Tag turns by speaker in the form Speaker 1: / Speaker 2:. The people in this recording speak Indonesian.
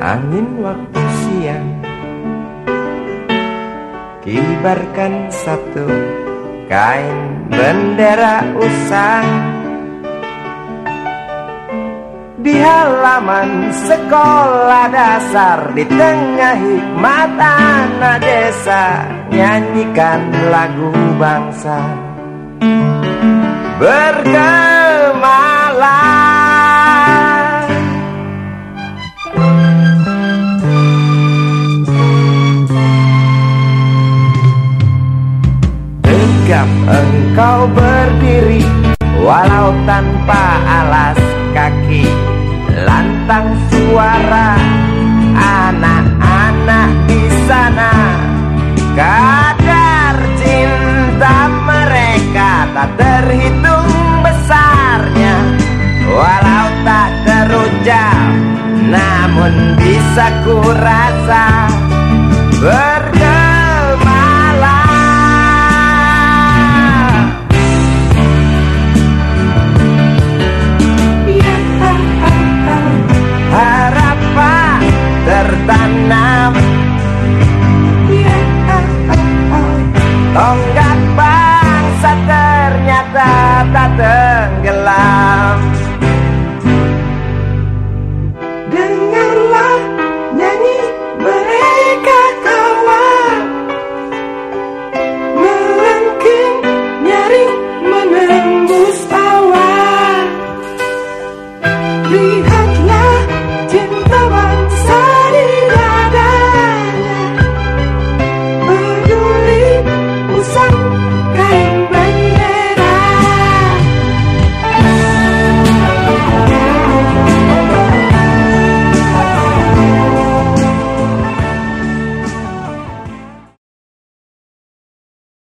Speaker 1: angin waktu siang. Kibarkan satu kain bendera usang. Di halaman sekolah dasar Di tengah hikmat anak desa Nyanyikan lagu bangsa. Bergemalang Tegap engkau berdiri Walau tanpa alas kaki. Lantang suara anak-anak di sana. Kadar cinta mereka tak terhitung besarnya. Walau tak terucap namun bisa ku rasa. Bergemalang by now. Yeah. Oh.